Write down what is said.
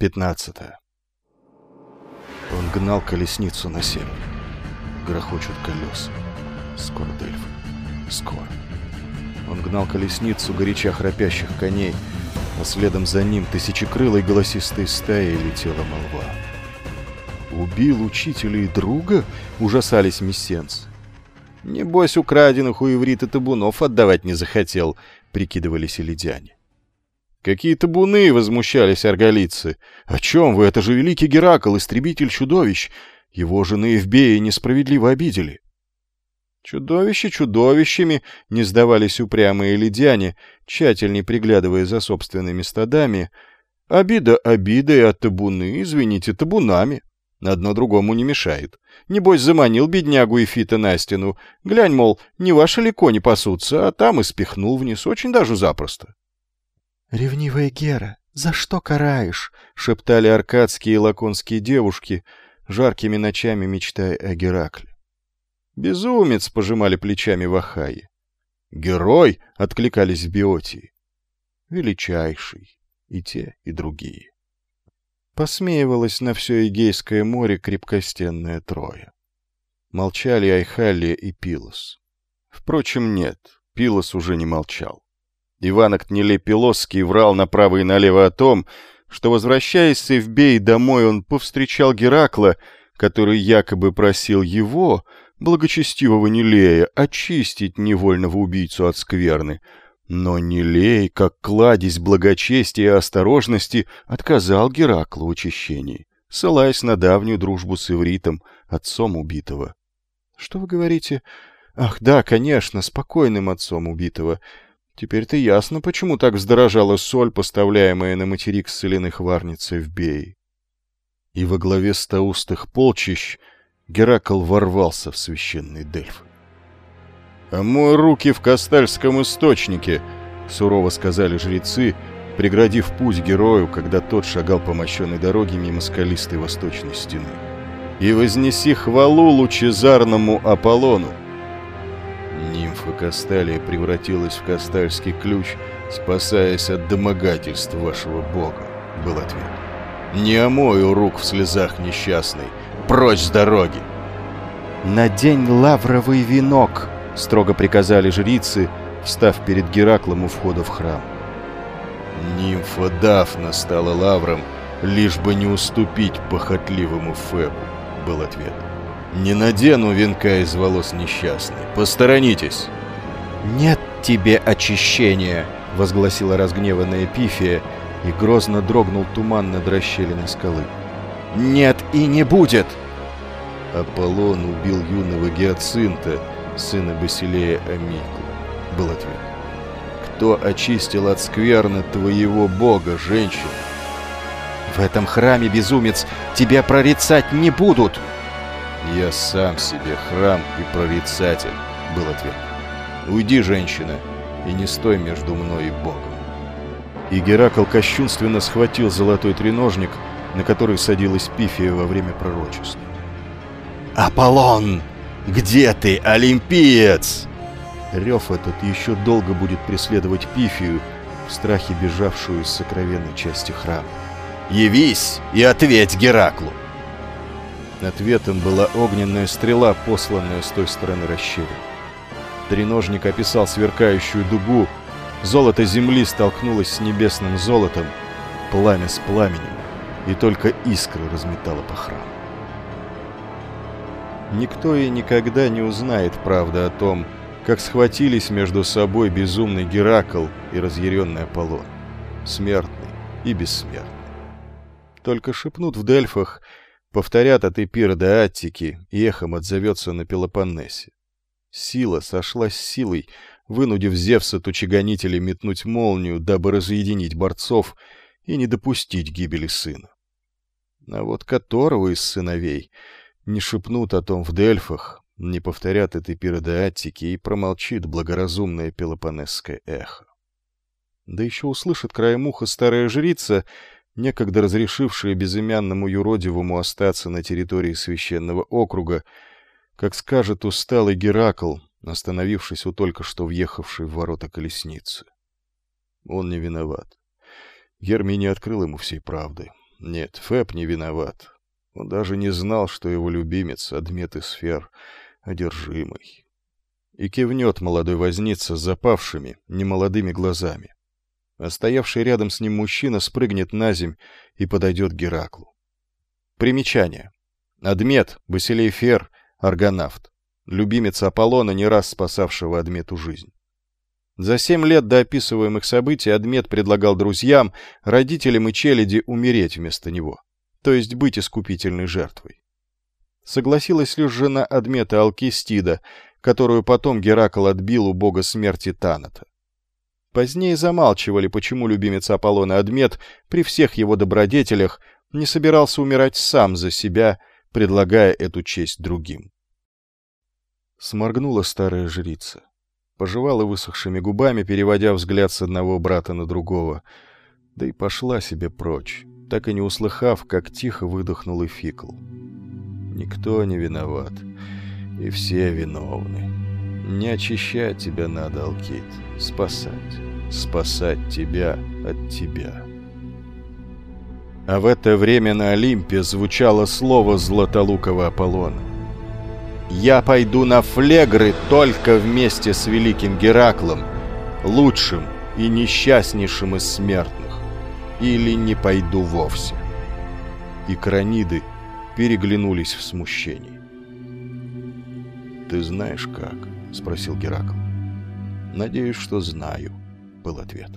15. Он гнал колесницу на север. Грохочут колеса. Скоро Дельфы. Скоро. Он гнал колесницу горяча храпящих коней, а следом за ним тысячекрылой голосистой стаей летела молва. «Убил учителя и друга?» — ужасались мессенцы. «Небось, украденных у иврита табунов отдавать не захотел», — прикидывались элидяне. «Какие табуны!» — возмущались арголицы. «О чем вы? Это же великий Геракл, истребитель чудовищ! Его жены Евбеи несправедливо обидели!» Чудовища чудовищами не сдавались упрямые ледяне, тщательнее приглядывая за собственными стадами. Обида обидой, а табуны, извините, табунами. Одно другому не мешает. Небось, заманил беднягу и Фита на стену. Глянь, мол, не ваши ли кони пасутся, а там и спихнул вниз, очень даже запросто. «Ревнивая Гера, за что караешь?» — шептали аркадские и лаконские девушки, жаркими ночами мечтая о Геракле. «Безумец!» — пожимали плечами в Ахае. «Герой!» — откликались в Биотии. «Величайший!» и те, и другие. Посмеивалось на все Эгейское море крепкостенное трое. Молчали Айхалия и Пилос. Впрочем, нет, Пилос уже не молчал. Иванок Нелепилосский врал направо и налево о том, что, возвращаясь с Эвбей домой, он повстречал Геракла, который якобы просил его, благочестивого Нелея, очистить невольного убийцу от скверны. Но Нелей, как кладезь благочестия и осторожности, отказал Гераклу в очищении, ссылаясь на давнюю дружбу с Ивритом, отцом убитого. — Что вы говорите? Ах, да, конечно, спокойным отцом убитого. Теперь-то ясно, почему так вздорожала соль, поставляемая на материк с соляных варницы в Бей. И во главе стаустых полчищ Геракл ворвался в священный Дельф. «Омой руки в Кастальском источнике», — сурово сказали жрецы, преградив путь герою, когда тот шагал по мощенной дороге мимо скалистой восточной стены. «И вознеси хвалу лучезарному Аполлону». Касталия превратилась в Кастальский ключ, спасаясь от домогательств вашего бога, был ответ. «Не омою рук в слезах несчастной, прочь с дороги!» «Надень лавровый венок!» — строго приказали жрицы, встав перед Гераклом у входа в храм. Нимфа Дафна стала лавром, лишь бы не уступить похотливому Фебу, был ответ. «Не надену венка из волос несчастной. Посторонитесь!» «Нет тебе очищения!» — возгласила разгневанная Пифия, и грозно дрогнул туман над расщелиной скалы. «Нет и не будет!» Аполлон убил юного Гиацинта, сына Басилея Амикла, был ответ. Кто очистил от скверны твоего бога, женщина? В этом храме, безумец, тебя прорицать не будут! Я сам себе храм и прорицатель, был ответ. Уйди, женщина, и не стой между мной и богом. И Геракл кощунственно схватил золотой треножник, на который садилась Пифия во время пророчества. «Аполлон! Где ты, олимпиец?» Рев этот еще долго будет преследовать Пифию, в страхе бежавшую из сокровенной части храма. «Явись и ответь Гераклу!» Ответом была огненная стрела, посланная с той стороны расщелины. Треножник описал сверкающую дугу, золото земли столкнулось с небесным золотом, пламя с пламенем, и только искры разметало по храму. Никто и никогда не узнает правды о том, как схватились между собой безумный Геракл и разъяренный Аполлон, смертный и бессмертный. Только шепнут в Дельфах, повторят от Эпира до Аттики, и эхом отзовется на Пелопоннесе. Сила сошла с силой, вынудив Зевса тучегонителя метнуть молнию, дабы разъединить борцов и не допустить гибели сына. А вот которого из сыновей не шепнут о том в Дельфах, не повторят этой пиродеатики и промолчит благоразумное пелопонесское эхо. Да еще услышит краем уха старая жрица, некогда разрешившая безымянному юродивому остаться на территории священного округа, как скажет усталый Геракл, остановившись у только что въехавшей в ворота колесницы. Он не виноват. Герми не открыл ему всей правды. Нет, Фэб не виноват. Он даже не знал, что его любимец, Адмет Сфер, одержимый. И кивнет молодой возница с запавшими, немолодыми глазами. А стоявший рядом с ним мужчина спрыгнет на земь и подойдет к Гераклу. Примечание. Адмет, Басилей Фер, аргонавт. Любимец Аполлона, не раз спасавшего Адмету жизнь. За семь лет до описываемых событий Адмет предлагал друзьям, родителям и челяди умереть вместо него, то есть быть искупительной жертвой. Согласилась лишь жена Адмета Алкистида, которую потом Геракл отбил у бога смерти Таната. Позднее замалчивали, почему любимец Аполлона Адмет при всех его добродетелях не собирался умирать сам за себя, предлагая эту честь другим. Сморгнула старая жрица пожевала высохшими губами, переводя взгляд с одного брата на другого, да и пошла себе прочь, так и не услыхав, как тихо выдохнул Эфикл. Никто не виноват, и все виновны. Не очищать тебя надо, Алкит, спасать, спасать тебя от тебя. А в это время на Олимпе звучало слово Златолукова Аполлона. Я пойду на флегры только вместе с великим Гераклом, лучшим и несчастнейшим из смертных, или не пойду вовсе. И краниды переглянулись в смущении. «Ты знаешь как?» — спросил Геракл. «Надеюсь, что знаю», — был ответ.